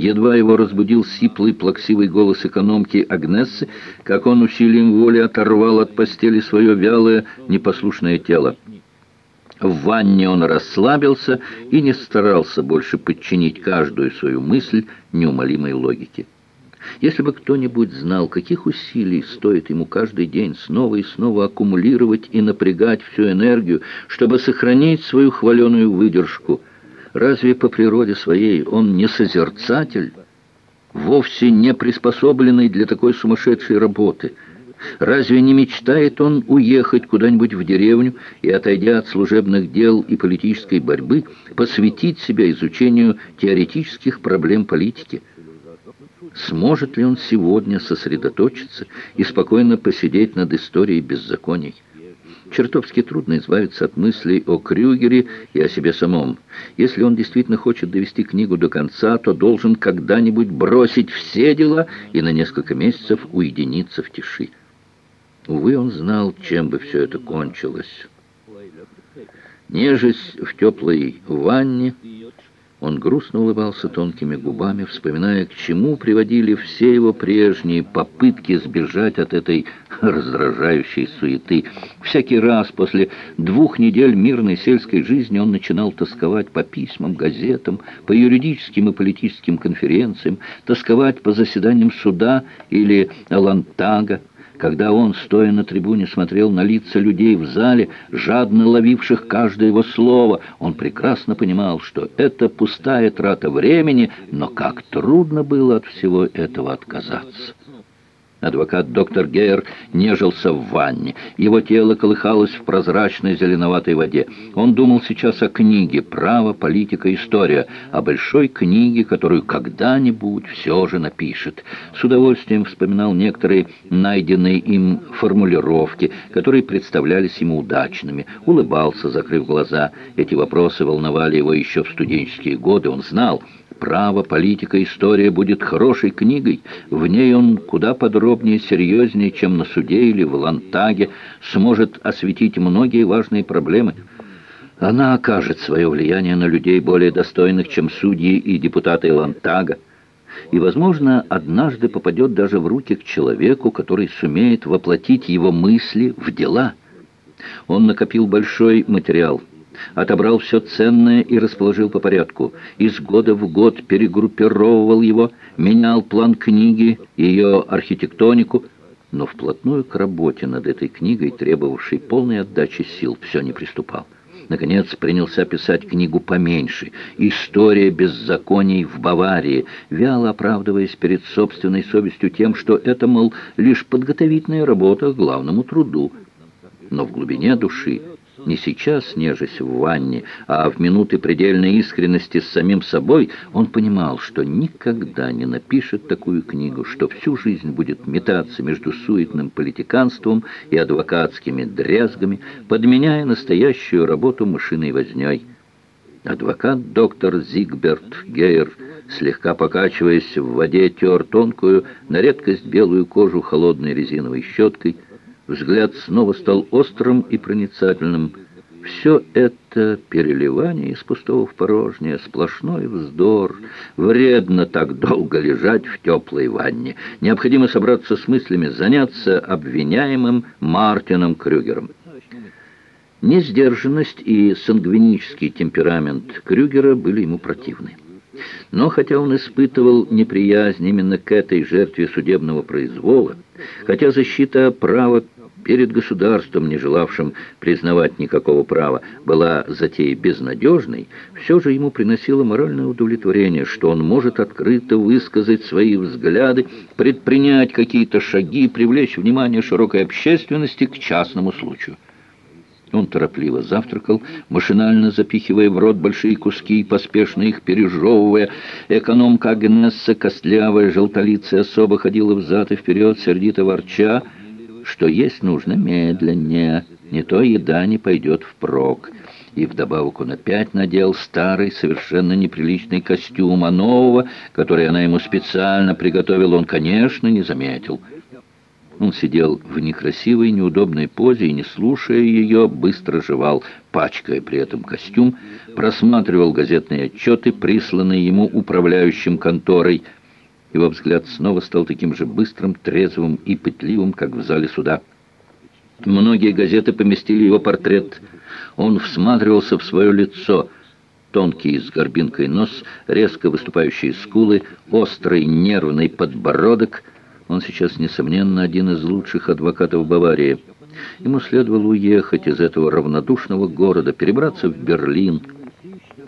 Едва его разбудил сиплый, плаксивый голос экономки Агнессы, как он усилием воли оторвал от постели свое вялое, непослушное тело. В ванне он расслабился и не старался больше подчинить каждую свою мысль неумолимой логике. Если бы кто-нибудь знал, каких усилий стоит ему каждый день снова и снова аккумулировать и напрягать всю энергию, чтобы сохранить свою хваленую выдержку, разве по природе своей он не созерцатель, вовсе не приспособленный для такой сумасшедшей работы – Разве не мечтает он уехать куда-нибудь в деревню и, отойдя от служебных дел и политической борьбы, посвятить себя изучению теоретических проблем политики? Сможет ли он сегодня сосредоточиться и спокойно посидеть над историей беззаконий? Чертовски трудно избавиться от мыслей о Крюгере и о себе самом. Если он действительно хочет довести книгу до конца, то должен когда-нибудь бросить все дела и на несколько месяцев уединиться в тиши. Увы, он знал, чем бы все это кончилось. Нежесть в теплой ванне, он грустно улыбался тонкими губами, вспоминая, к чему приводили все его прежние попытки сбежать от этой раздражающей суеты. Всякий раз после двух недель мирной сельской жизни он начинал тосковать по письмам, газетам, по юридическим и политическим конференциям, тосковать по заседаниям суда или Лантага, когда он, стоя на трибуне, смотрел на лица людей в зале, жадно ловивших каждое его слово, он прекрасно понимал, что это пустая трата времени, но как трудно было от всего этого отказаться. Адвокат доктор Гейер нежился в ванне. Его тело колыхалось в прозрачной зеленоватой воде. Он думал сейчас о книге «Право, политика, история», о большой книге, которую когда-нибудь все же напишет. С удовольствием вспоминал некоторые найденные им формулировки, которые представлялись ему удачными. Улыбался, закрыв глаза. Эти вопросы волновали его еще в студенческие годы. Он знал, право, политика, история будет хорошей книгой. В ней он куда подробнее серьезнее, чем на суде или в Лантаге, сможет осветить многие важные проблемы. Она окажет свое влияние на людей более достойных, чем судьи и депутаты Лантага. И, возможно, однажды попадет даже в руки к человеку, который сумеет воплотить его мысли в дела. Он накопил большой материал – отобрал все ценное и расположил по порядку. Из года в год перегруппировывал его, менял план книги, ее архитектонику, но вплотную к работе над этой книгой, требовавшей полной отдачи сил, все не приступал. Наконец принялся писать книгу поменьше «История беззаконий в Баварии», вяло оправдываясь перед собственной совестью тем, что это, мол, лишь подготовительная работа к главному труду. Но в глубине души не сейчас, нежась в ванне, а в минуты предельной искренности с самим собой, он понимал, что никогда не напишет такую книгу, что всю жизнь будет метаться между суетным политиканством и адвокатскими дрязгами, подменяя настоящую работу мышиной вознёй. Адвокат доктор Зигберт Гейер, слегка покачиваясь в воде, тер тонкую, на редкость белую кожу холодной резиновой щеткой, Взгляд снова стал острым и проницательным. Все это переливание из пустого в порожнее, сплошной вздор. Вредно так долго лежать в теплой ванне. Необходимо собраться с мыслями, заняться обвиняемым Мартином Крюгером. Несдержанность и сангвинический темперамент Крюгера были ему противны. Но хотя он испытывал неприязнь именно к этой жертве судебного произвола, хотя защита права перед государством, не желавшим признавать никакого права, была затеей безнадежной, все же ему приносило моральное удовлетворение, что он может открыто высказать свои взгляды, предпринять какие-то шаги, привлечь внимание широкой общественности к частному случаю. Он торопливо завтракал, машинально запихивая в рот большие куски и поспешно их пережевывая. Экономка Агнесса, костлявая, желтолицая особо ходила взад и вперед, сердито ворча, что есть нужно медленнее, не то еда не пойдет впрок. И вдобавок он опять надел старый, совершенно неприличный костюм, а нового, который она ему специально приготовила, он, конечно, не заметил. Он сидел в некрасивой, неудобной позе и, не слушая ее, быстро жевал, пачкая при этом костюм, просматривал газетные отчеты, присланные ему управляющим конторой. Его взгляд снова стал таким же быстрым, трезвым и пытливым, как в зале суда. Многие газеты поместили его портрет. Он всматривался в свое лицо. Тонкий с горбинкой нос, резко выступающие скулы, острый нервный подбородок — он сейчас, несомненно, один из лучших адвокатов Баварии. Ему следовало уехать из этого равнодушного города, перебраться в Берлин,